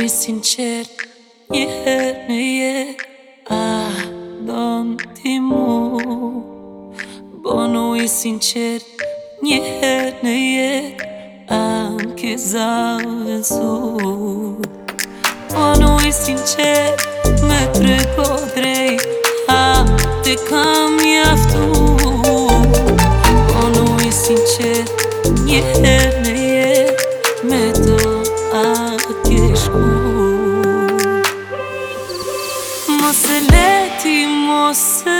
e sinqer Njëher në jet A donë ti mu Bono e sinqer Njëher në jet A më ke zavë zu Bono e sinqer Me tre po drejt A te kam njaftu Bono e sinqer Njëher në jet nossa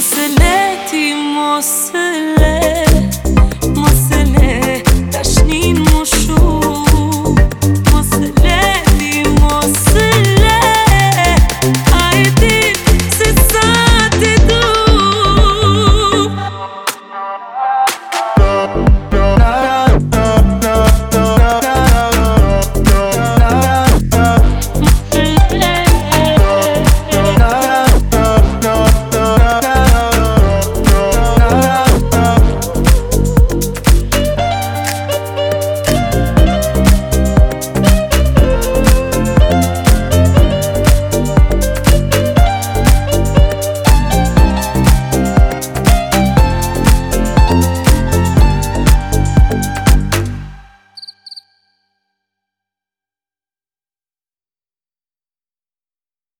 I'm so mos e leti